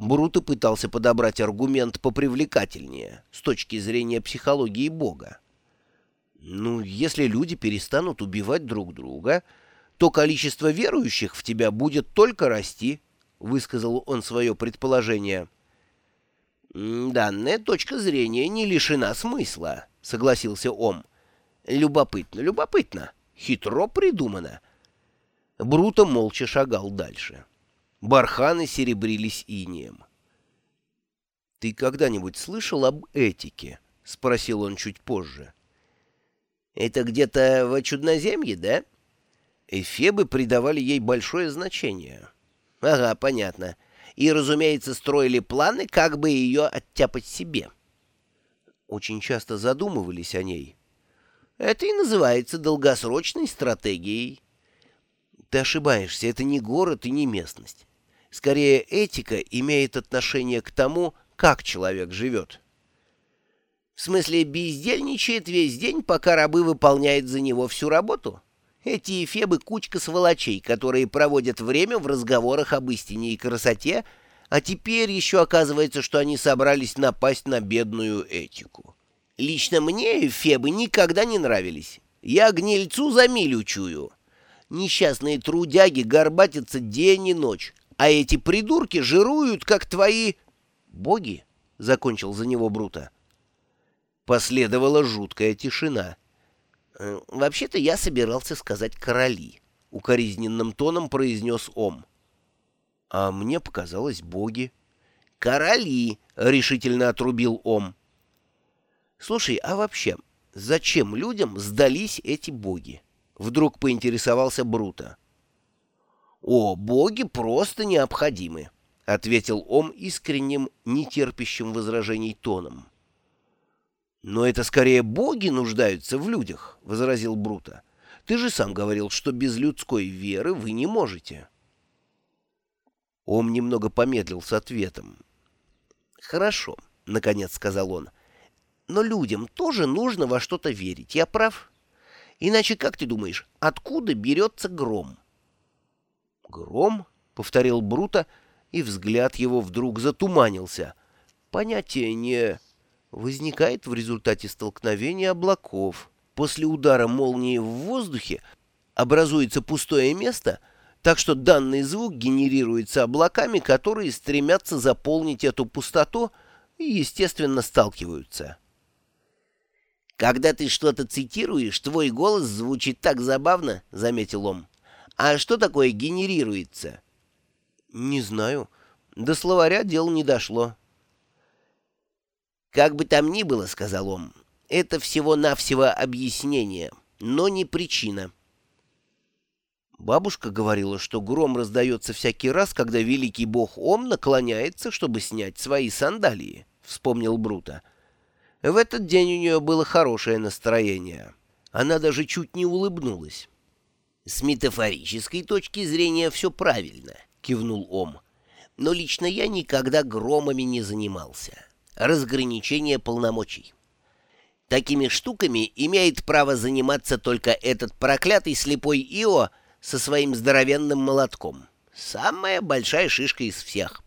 Бруто пытался подобрать аргумент попривлекательнее с точки зрения психологии Бога. Ну, если люди перестанут убивать друг друга, то количество верующих в тебя будет только расти, высказал он свое предположение. «Данная точка зрения не лишена смысла», — согласился Ом. «Любопытно, любопытно. Хитро придумано». Бруто молча шагал дальше. Барханы серебрились инеем. «Ты когда-нибудь слышал об этике?» — спросил он чуть позже. «Это где-то в Чудноземье, да?» Эфебы придавали ей большое значение. «Ага, понятно. И, разумеется, строили планы, как бы ее оттяпать себе». Очень часто задумывались о ней. «Это и называется долгосрочной стратегией». «Ты ошибаешься, это не город и не местность. Скорее, этика имеет отношение к тому, как человек живет. В смысле, бездельничает весь день, пока рабы выполняют за него всю работу? Эти эфебы — кучка сволочей, которые проводят время в разговорах об истине и красоте, а теперь еще оказывается, что они собрались напасть на бедную этику. Лично мне эфебы никогда не нравились. Я гнильцу за милю чую. Несчастные трудяги горбатятся день и ночь, а эти придурки жируют, как твои... боги, — закончил за него Брута. Последовала жуткая тишина. «Э, «Вообще-то я собирался сказать «короли», — укоризненным тоном произнес Ом. «А мне показалось боги». «Короли!» — решительно отрубил Ом. «Слушай, а вообще, зачем людям сдались эти боги?» Вдруг поинтересовался Брута. «О, боги просто необходимы», — ответил Ом искренним, нетерпящим возражений тоном. «Но это скорее боги нуждаются в людях», — возразил Брута. «Ты же сам говорил, что без людской веры вы не можете». Ом немного помедлил с ответом. «Хорошо», — наконец сказал он. «Но людям тоже нужно во что-то верить, я прав? Иначе, как ты думаешь, откуда берется гром?» «Гром?» — повторил Брута, и взгляд его вдруг затуманился. «Понятие не...» возникает в результате столкновения облаков. После удара молнии в воздухе образуется пустое место, так что данный звук генерируется облаками, которые стремятся заполнить эту пустоту и, естественно, сталкиваются. «Когда ты что-то цитируешь, твой голос звучит так забавно», — заметил он. А что такое генерируется? Не знаю. До словаря дело не дошло. Как бы там ни было, сказал он, это всего-навсего объяснение, но не причина. Бабушка говорила, что гром раздается всякий раз, когда великий бог Ом наклоняется, чтобы снять свои сандалии, — вспомнил Брута. В этот день у нее было хорошее настроение. Она даже чуть не улыбнулась. «С метафорической точки зрения все правильно», — кивнул Ом. «Но лично я никогда громами не занимался. Разграничение полномочий. Такими штуками имеет право заниматься только этот проклятый слепой Ио со своим здоровенным молотком. Самая большая шишка из всех».